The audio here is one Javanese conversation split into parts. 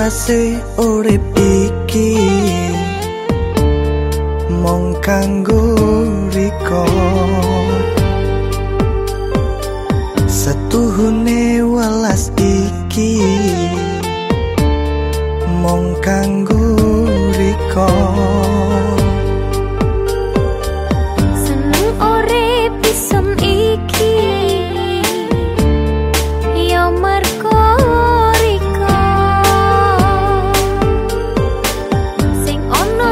selawase urip iki. Mong kanggo setuhune welas iki. Mong kanggo riko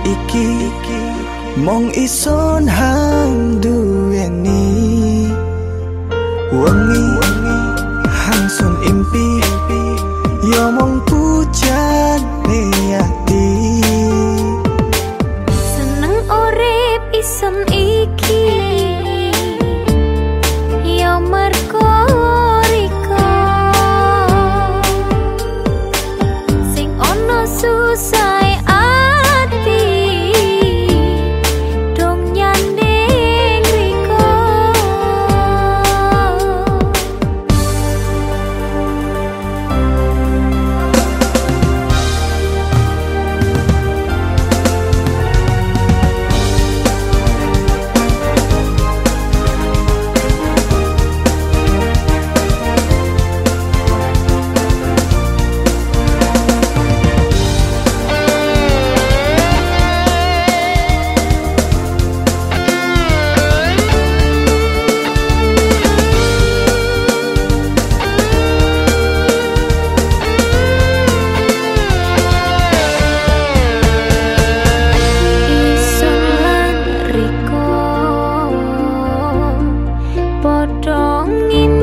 iki mong ison hang duweni. Wengi 中音。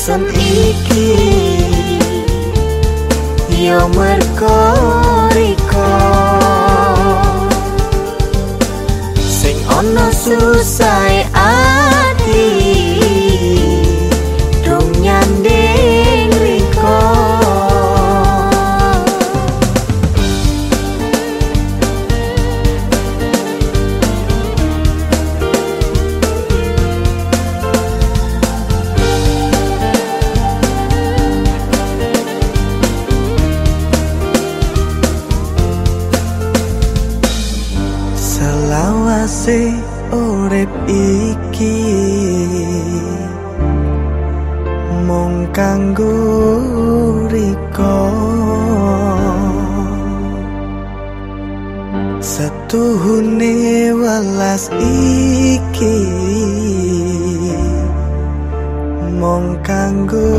Orep isan iki. Yo merko riko. Sing ono susai selawase urip iki. Mung kanggo riko. Setuhune welas iki. Mung kanggo